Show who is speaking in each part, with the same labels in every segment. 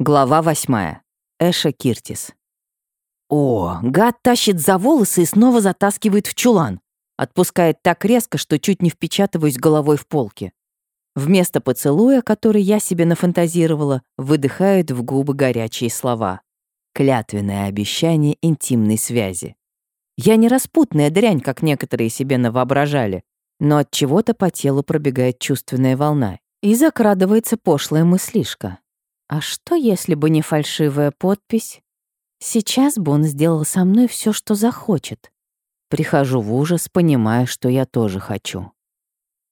Speaker 1: Глава восьмая. Эша Киртис. О, гад тащит за волосы и снова затаскивает в чулан. Отпускает так резко, что чуть не впечатываюсь головой в полки. Вместо поцелуя, который я себе нафантазировала, выдыхает в губы горячие слова. Клятвенное обещание интимной связи. Я не распутная дрянь, как некоторые себе навоображали, но от чего-то по телу пробегает чувственная волна и закрадывается пошлая мыслишка. А что, если бы не фальшивая подпись? Сейчас бы он сделал со мной все, что захочет. Прихожу в ужас, понимая, что я тоже хочу.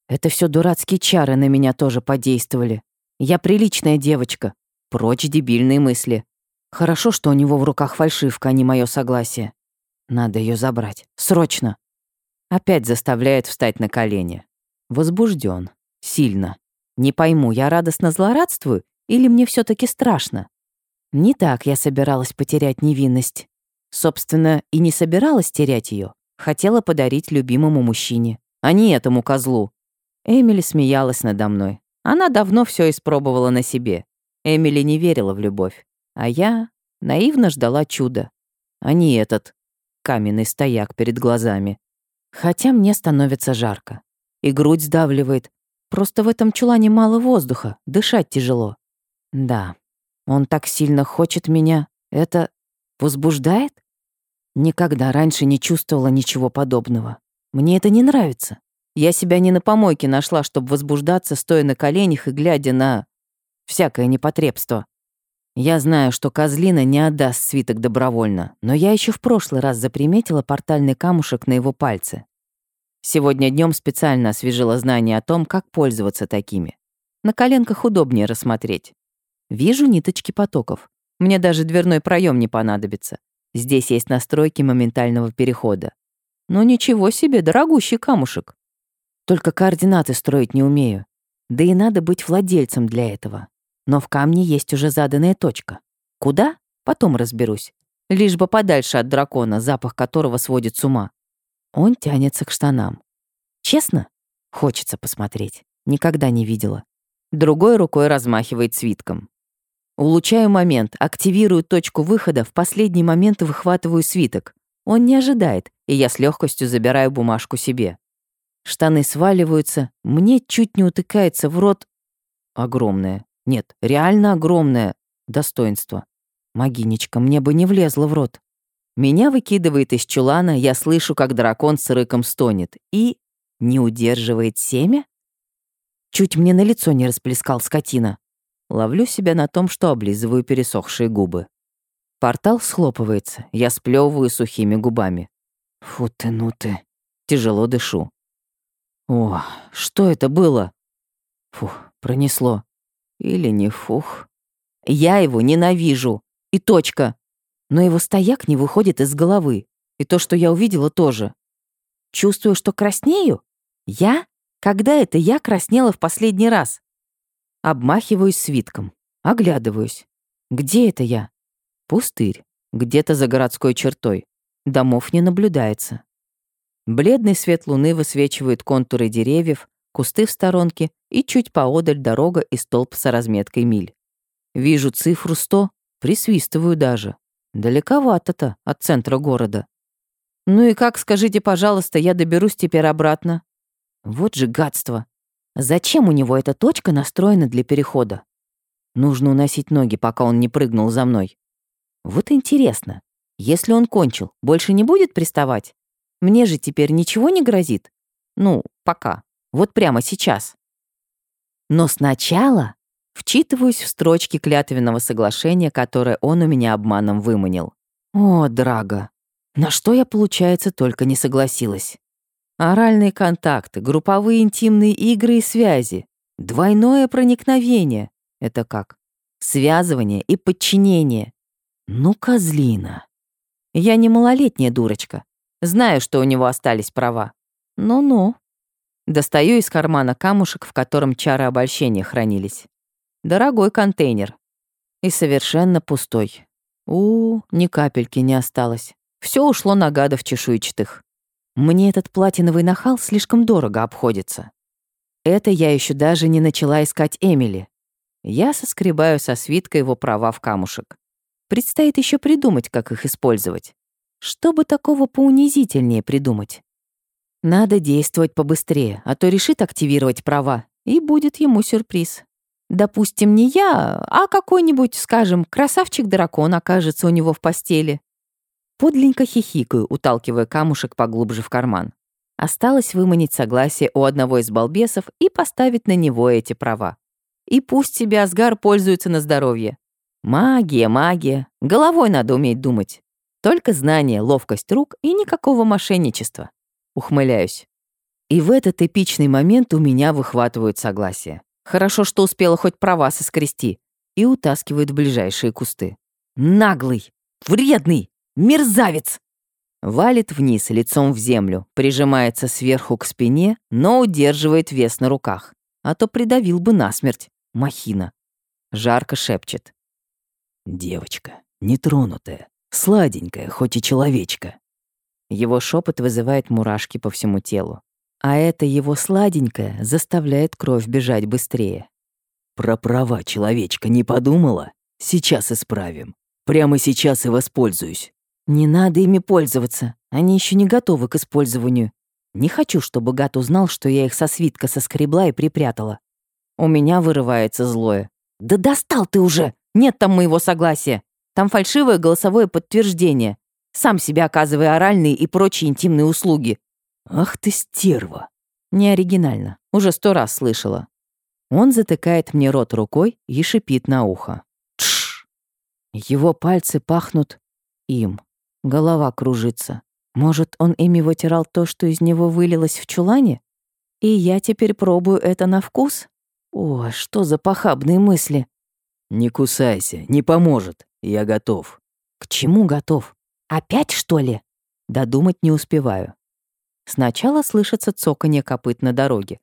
Speaker 1: Это все дурацкие чары на меня тоже подействовали. Я приличная девочка. Прочь дебильные мысли. Хорошо, что у него в руках фальшивка, а не мое согласие. Надо ее забрать. Срочно. Опять заставляет встать на колени. Возбужден. Сильно. Не пойму, я радостно злорадствую или мне все таки страшно? Не так я собиралась потерять невинность. Собственно, и не собиралась терять ее. Хотела подарить любимому мужчине, а не этому козлу. Эмили смеялась надо мной. Она давно все испробовала на себе. Эмили не верила в любовь. А я наивно ждала чуда. А не этот каменный стояк перед глазами. Хотя мне становится жарко. И грудь сдавливает. Просто в этом чулане мало воздуха, дышать тяжело. Да, он так сильно хочет меня. Это возбуждает? Никогда раньше не чувствовала ничего подобного. Мне это не нравится. Я себя не на помойке нашла, чтобы возбуждаться, стоя на коленях и глядя на всякое непотребство. Я знаю, что козлина не отдаст свиток добровольно, но я еще в прошлый раз заприметила портальный камушек на его пальце. Сегодня днем специально освежила знание о том, как пользоваться такими. На коленках удобнее рассмотреть. Вижу ниточки потоков. Мне даже дверной проем не понадобится. Здесь есть настройки моментального перехода. Но ничего себе, дорогущий камушек. Только координаты строить не умею. Да и надо быть владельцем для этого. Но в камне есть уже заданная точка. Куда? Потом разберусь. Лишь бы подальше от дракона, запах которого сводит с ума. Он тянется к штанам. Честно? Хочется посмотреть. Никогда не видела. Другой рукой размахивает свитком. Улучшаю момент, активирую точку выхода, в последний момент выхватываю свиток. Он не ожидает, и я с легкостью забираю бумажку себе. Штаны сваливаются, мне чуть не утыкается в рот огромное. Нет, реально огромное достоинство. Магинечка, мне бы не влезло в рот. Меня выкидывает из чулана, я слышу, как дракон с рыком стонет. И не удерживает семя? Чуть мне на лицо не расплескал скотина. Ловлю себя на том, что облизываю пересохшие губы. Портал схлопывается, я сплевываю сухими губами. Фу ты, ну ты. Тяжело дышу. О, что это было? Фух, пронесло. Или не фух. Я его ненавижу. И точка. Но его стояк не выходит из головы. И то, что я увидела, тоже. Чувствую, что краснею? Я? Когда это я краснела в последний раз? Обмахиваюсь свитком. Оглядываюсь. Где это я? Пустырь. Где-то за городской чертой. Домов не наблюдается. Бледный свет луны высвечивает контуры деревьев, кусты в сторонке и чуть поодаль дорога и столб с разметкой миль. Вижу цифру 100, присвистываю даже. Далековато-то от центра города. Ну и как, скажите, пожалуйста, я доберусь теперь обратно? Вот же гадство. Зачем у него эта точка настроена для перехода? Нужно уносить ноги, пока он не прыгнул за мной. Вот интересно, если он кончил, больше не будет приставать? Мне же теперь ничего не грозит? Ну, пока. Вот прямо сейчас. Но сначала вчитываюсь в строчки клятвенного соглашения, которое он у меня обманом выманил. О, Драго, на что я, получается, только не согласилась. Оральные контакты, групповые интимные игры и связи, двойное проникновение — это как? Связывание и подчинение. Ну, козлина. Я не малолетняя дурочка. Знаю, что у него остались права. Ну-ну. Достаю из кармана камушек, в котором чары обольщения хранились. Дорогой контейнер. И совершенно пустой. У, -у ни капельки не осталось. Все ушло на гадов чешуйчатых. Мне этот платиновый нахал слишком дорого обходится. Это я еще даже не начала искать Эмили. Я соскребаю со свитка его права в камушек. Предстоит еще придумать, как их использовать. Что бы такого поунизительнее придумать? Надо действовать побыстрее, а то решит активировать права, и будет ему сюрприз. Допустим, не я, а какой-нибудь, скажем, красавчик-дракон окажется у него в постели. Подленько хихикаю, уталкивая камушек поглубже в карман. Осталось выманить согласие у одного из балбесов и поставить на него эти права. И пусть себе Асгар пользуется на здоровье. Магия, магия. Головой надо уметь думать. Только знание, ловкость рук и никакого мошенничества. Ухмыляюсь. И в этот эпичный момент у меня выхватывают согласие. Хорошо, что успела хоть права соскрести. И утаскивают в ближайшие кусты. Наглый, вредный, мерзавец! Валит вниз, лицом в землю, прижимается сверху к спине, но удерживает вес на руках. А то придавил бы насмерть. Махина. Жарко шепчет.
Speaker 2: «Девочка, нетронутая, сладенькая, хоть и человечка».
Speaker 1: Его шепот вызывает мурашки по всему телу. А это его сладенькое заставляет кровь бежать быстрее.
Speaker 2: «Про права человечка не подумала? Сейчас исправим. Прямо сейчас и воспользуюсь».
Speaker 1: «Не надо ими пользоваться. Они еще не готовы к использованию. Не хочу, чтобы гад узнал, что я их со свитка соскребла и припрятала. У меня вырывается злое. «Да достал ты уже! Нет там моего согласия! Там фальшивое голосовое подтверждение. Сам себе оказывай оральные и прочие интимные услуги.
Speaker 2: «Ах ты стерва!»
Speaker 1: Не оригинально, уже сто раз слышала. Он затыкает мне рот рукой и шипит на ухо. Тш! Его пальцы пахнут им. Голова кружится. Может, он ими вытирал то, что из него вылилось в чулане? И я теперь пробую это на вкус? О, что за похабные мысли.
Speaker 2: Не кусайся, не поможет. Я готов.
Speaker 1: К чему готов? Опять, что ли? Додумать не успеваю. Сначала слышится цоканье копыт на дороге.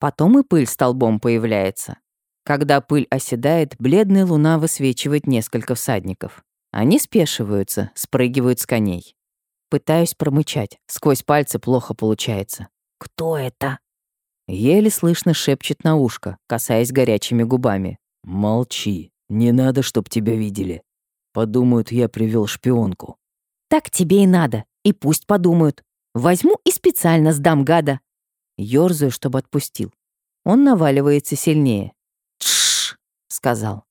Speaker 1: Потом и пыль столбом появляется. Когда пыль оседает, бледная луна высвечивает несколько всадников. Они спешиваются, спрыгивают с коней. Пытаюсь промычать, сквозь пальцы плохо получается. «Кто это?» Еле слышно шепчет на ушко, касаясь горячими губами.
Speaker 2: «Молчи, не надо, чтоб тебя видели. Подумают, я привел шпионку».
Speaker 1: «Так тебе и надо, и пусть подумают. Возьму и специально сдам гада. Ёрзаю, чтобы отпустил. Он наваливается сильнее. «Тш!» — сказал.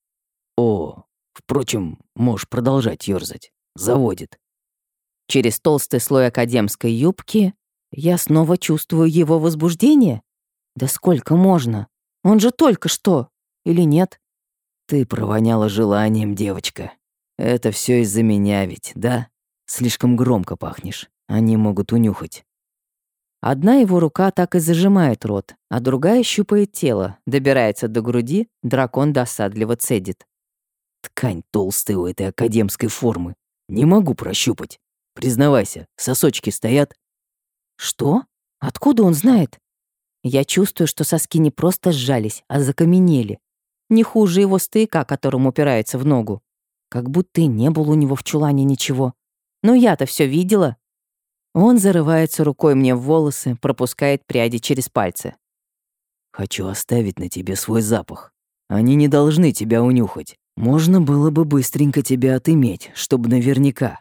Speaker 2: «О, впрочем, можешь продолжать ёрзать. Заводит».
Speaker 1: Через толстый слой академской юбки я снова чувствую его возбуждение. Да сколько можно? Он же только что. Или нет?
Speaker 2: Ты провоняла желанием, девочка. Это все из-за меня ведь, да? Слишком громко пахнешь. Они могут унюхать.
Speaker 1: Одна его рука так и зажимает рот, а другая щупает тело, добирается до груди, дракон досадливо цедит.
Speaker 2: Ткань толстая у этой академской формы. Не могу прощупать. Признавайся, сосочки стоят.
Speaker 1: Что? Откуда он знает? Я чувствую, что соски не просто сжались, а закаменели. Не хуже его стояка, которым упирается в ногу. Как будто не было у него в чулане ничего. Но я-то все видела. Он зарывается рукой мне в волосы, пропускает пряди через пальцы.
Speaker 2: «Хочу оставить на тебе свой запах. Они не должны тебя унюхать. Можно было бы быстренько тебя отыметь, чтобы наверняка».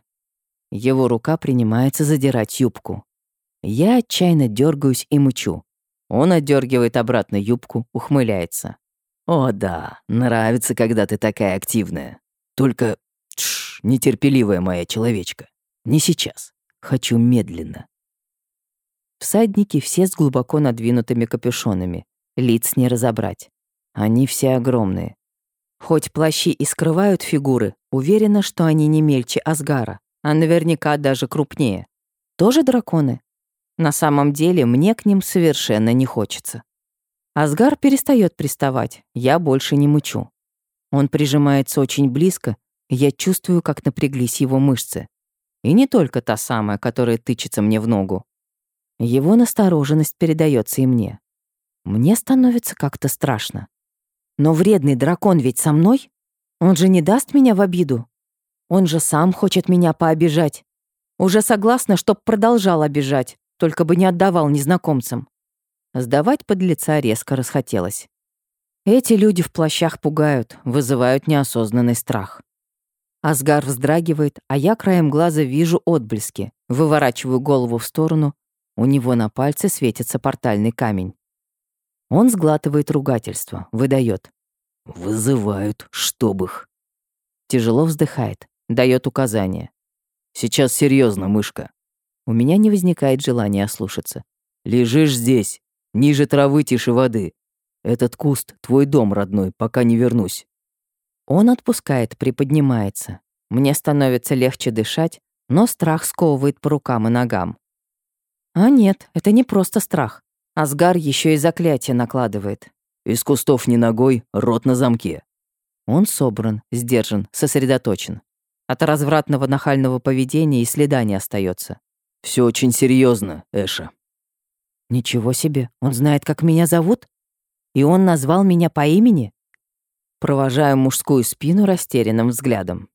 Speaker 1: Его рука принимается задирать юбку. Я отчаянно дергаюсь и мычу. Он отдергивает обратно юбку, ухмыляется.
Speaker 2: «О да, нравится, когда ты такая активная. Только, тш, нетерпеливая моя человечка. Не сейчас. Хочу медленно.
Speaker 1: Всадники все с глубоко надвинутыми капюшонами. Лиц не разобрать. Они все огромные. Хоть плащи и скрывают фигуры, уверена, что они не мельче Асгара, а наверняка даже крупнее. Тоже драконы? На самом деле мне к ним совершенно не хочется. Асгар перестает приставать, я больше не мычу. Он прижимается очень близко, я чувствую, как напряглись его мышцы. И не только та самая, которая тычется мне в ногу. Его настороженность передается и мне. Мне становится как-то страшно. Но вредный дракон ведь со мной? Он же не даст меня в обиду. Он же сам хочет меня пообижать. Уже согласна, чтоб продолжал обижать, только бы не отдавал незнакомцам. Сдавать под лица резко расхотелось. Эти люди в плащах пугают, вызывают неосознанный страх. Асгар вздрагивает, а я краем глаза вижу отблески, выворачиваю голову в сторону, у него на пальце светится портальный камень. Он сглатывает ругательство, выдает.
Speaker 2: «Вызывают, чтоб их».
Speaker 1: Тяжело вздыхает, дает указание.
Speaker 2: «Сейчас серьезно, мышка».
Speaker 1: У меня не возникает желания ослушаться.
Speaker 2: «Лежишь здесь, ниже травы, тише воды. Этот куст — твой дом, родной, пока не вернусь».
Speaker 1: Он отпускает, приподнимается. Мне становится легче дышать, но страх сковывает по рукам и ногам. А нет, это не просто страх. Асгар еще и заклятие накладывает.
Speaker 2: Из кустов не ногой, рот на замке.
Speaker 1: Он собран, сдержан, сосредоточен. От развратного нахального поведения и следа не остается.
Speaker 2: Все очень серьезно, Эша.
Speaker 1: Ничего себе, он знает, как меня зовут? И он назвал меня по имени? Провожаю мужскую спину растерянным взглядом.